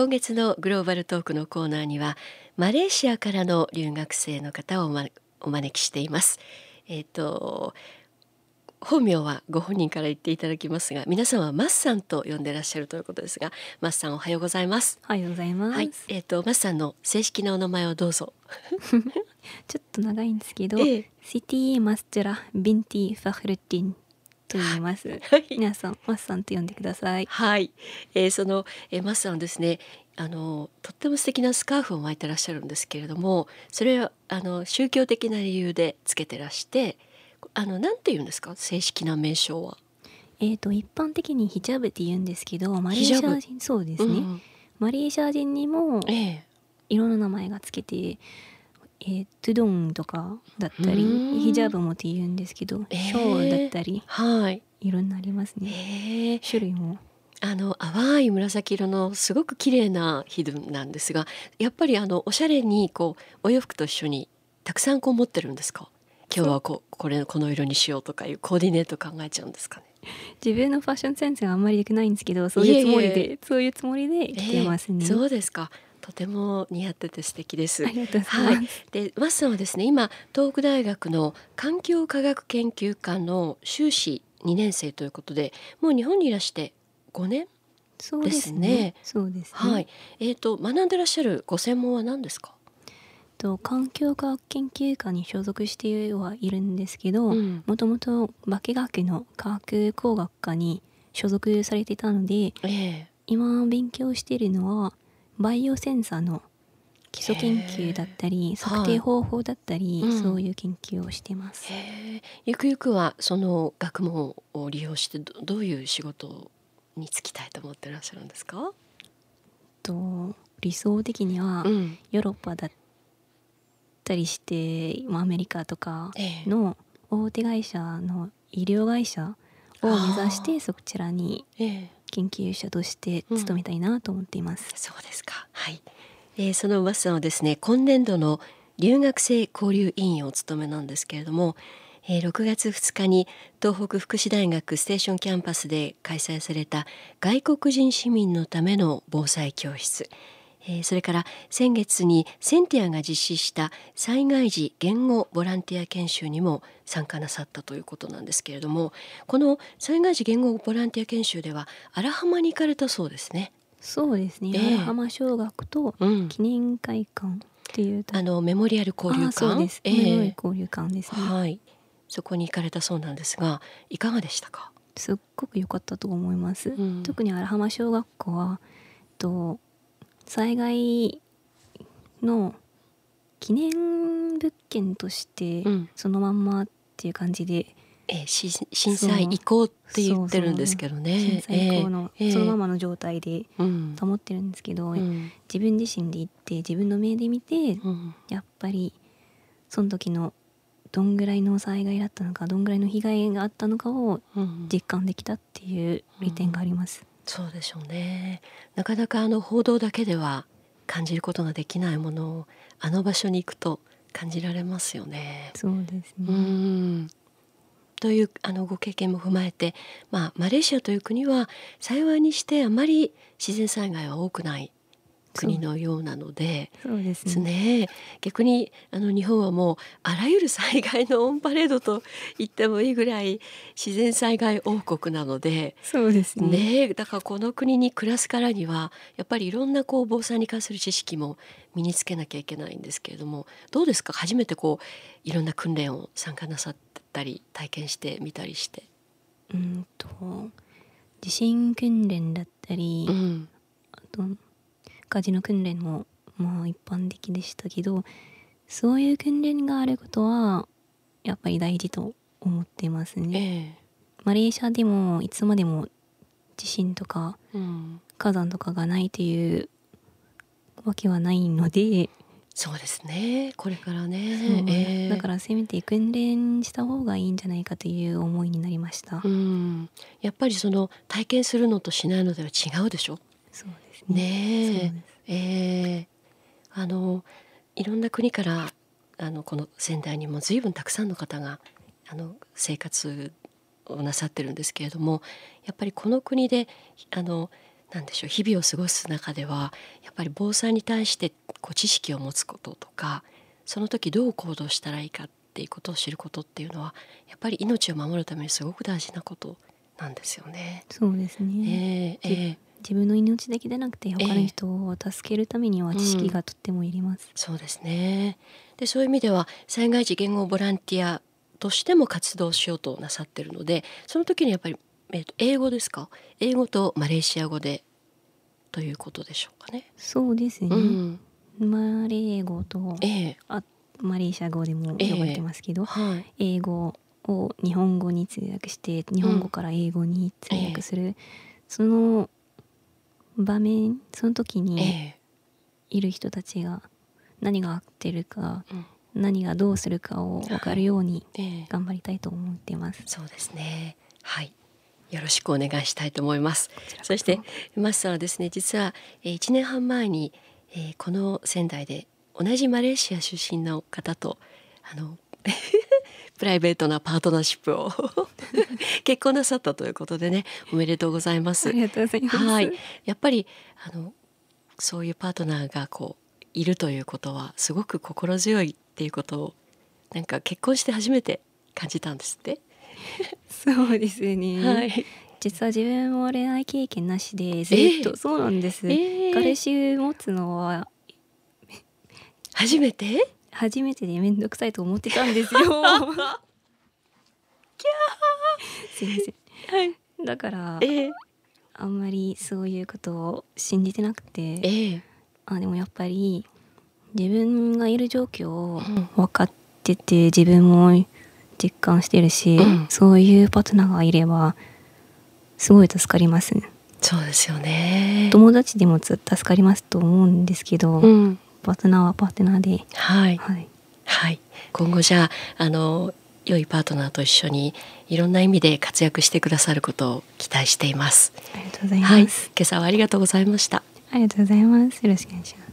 今月のグローバルトークのコーナーにはマレーシアからの留学生の方をお,、ま、お招きしています。えっ、ー、と本名はご本人から言っていただきますが皆さんはマスさんと呼んでいらっしゃるということですがマスさんおはようございます。おはようございます、はい、えっ、ー、とマスさんの正式なお名前をどうぞ。ちょっと長いんですけど、ええ、シティ・マストゥラ・ビンティ・ファクルッディンと言います、はい、皆さんマスさんと呼んでください。はい、えー、その、えー、マスさんですねあのとっても素敵なスカーフを巻いてらっしゃるんですけれどもそれはあの宗教的な理由でつけてらしてあのなんて言うんですか？正式な名称は。えーと、一般的にヒジャブって言うんですけどマレーシア人そうですね、うん、マレーシア人にもいろんな名前がつけて、えー、トゥドンとかだったりヒジャブもって言うんですけど、えー、ショーだったり、はい、いろんなありますね、えー、種類も。あの淡い紫色のすごく綺麗なヒドゥンなんですがやっぱりあのおしゃれにこうお洋服と一緒にたくさんこう持ってるんですか？今日はここれこの色にしようとかいうコーディネート考えちゃうんですかね？自分のファッションセンスがあんまり良くないんですけどそういうつもりでそういうつもりで着てますね、えー、そうですかとても似合ってて素敵です。ありがとうございます。はい、で、マスさんはですね、今東北大学の環境科学研究科の修士2年生ということで、もう日本にいらして5年そうですね。そうです、ね、はい。えっ、ー、と学んでらっしゃるご専門は何ですか？と環境科学研究科に所属してはいるんですけどもともと化学の科学工学科に所属されていたので、えー、今勉強しているのはバイオセンサーの基礎研究だったり、測定方法だったり、はい、そういう研究をしてます。ゆくゆくはその学問を利用してどういう仕事に就きたいと思ってらっしゃるんですか？と理想的にはヨーロッパだったりして、アメリカとかの大手会社の医療会社を目指してそちらに研究者として勤めたいなと思っています。うん、そうですか。はい。えー、その噂はですね、今年度の留学生交流委員をお務めなんですけれども、えー、6月2日に東北福祉大学ステーションキャンパスで開催された外国人市民のための防災教室。えー、それから先月に SenTIA が実施した災害時言語ボランティア研修にも参加なさったということなんですけれどもこの災害時言語ボランティア研修では荒浜に行かれたそうですね。そうですね、えー、荒浜小学と記念会館っていう、うん、あのメモリアル交流館。です、えー、交流館ですね、はい、そこに行かれたそうなんですがいかがでしたか？すっごく良かったと思います、うん、特に荒浜小学校はと災害の記念物件としてそのまんまっていう感じで、えー、震災移行って言ってるんですけどね。震災移行のそのままの状態で保ってるんですけど、えーうん、自分自身で行って自分の目で見て、うん、やっぱりその時のどんぐらいの災害だったのかどんぐらいの被害があったのかを実感できたっていう利点があります。そうでしょうね。なかなかあの報道だけでは感じることができないものをあの場所に行くと感じられますよね。そうですね。というあのご経験も踏まえて、まあ、マレーシアという国は幸いにしてあまり自然災害は多くない国のようなのでそうですね。逆にあの日本はもうあらゆる災害のオンパレードと言ってもいいぐらい自然災害王国なのでそうですね、ね、だからこの国に暮らすからにはやっぱりいろんなこう防災に関する知識も身につけなきゃいけないんですけれどもどうですか？初めてこういろんな訓練を参加なさったり体験してみたりして。うんと地震訓練だったり、うん、あと火事の訓練もまあ一般的でしたけどそういう訓練があることはやっぱり大事と思ってますね。えー、マレーシアでもいつまでも地震とか火山とかがないというわけはないので。そうですね。これからね、えー、だからせめて訓練した方がいいんじゃないかという思いになりました。うん。やっぱりその体験するのとしないのでは違うでしょ？そうですね。ねえ。ー、あのいろんな国からあのこの仙台にも随分たくさんの方があの生活をなさってるんですけれどもやっぱりこの国であのなんでしょう日々を過ごす中ではやっぱり防災に対してこう知識を持つこととかその時どう行動したらいいかっていうことを知ることっていうのはやっぱり命を守るためにすごく大事なことなんですよね。そうですね、えー、えー、自分の命だけでなくて他の人を助けるためには知識がとってもいります。えーうん、そうですね。でそういう意味では災害時言語ボランティアとしても活動しようとなさってるのでその時にやっぱり、えー、と英語ですか？英語とマレーシア語でということでしょうかね。そうですね、うん、マレー語と、えー、あマレーシア語でも呼ばれてますけど、えーはい、英語を日本語に通訳して日本語から英語に通訳する、うんえ。ー、その場面その時にいる人たちが何が合ってるか、うん、何がどうするかを分かるように頑張りたいと思っています。そうですね。はい。よろしくお願いしたいと思います。そ。してマスさんはですね。実は1年半前にこの仙台で同じマレーシア出身の方とあの プライベートなパートナーシップを 結婚なさったということでねおめでとうございます。ありがとうございます。はい、やっぱりあのそういうパートナーがこういるということはすごく心強いっていうことをなんか結婚して初めて感じたんですって。そうですね。はい。実は自分も恋愛経験なしでずっと、えー、そうなんです、えー、彼氏持つのは初めて？初めてで面倒くさいと思ってたんですよ。すいません、はい、だから、えー、あんまりそういうことを信じてなくて、えー、あでもやっぱり自分がいる状況を分かってて自分も実感してるし、うん、そういうパートナーがいればすごい助かります、そうですよね。友達でも助かりますと思うんですけど、うん。パートナーはパートナーで。はい、はい、はい、今後じゃああの良いパートナーと一緒にいろんな意味で活躍してくださることを期待しています。ありがとうございます、はい、今朝はありがとうございました。ありがとうございます。よろしくお願いします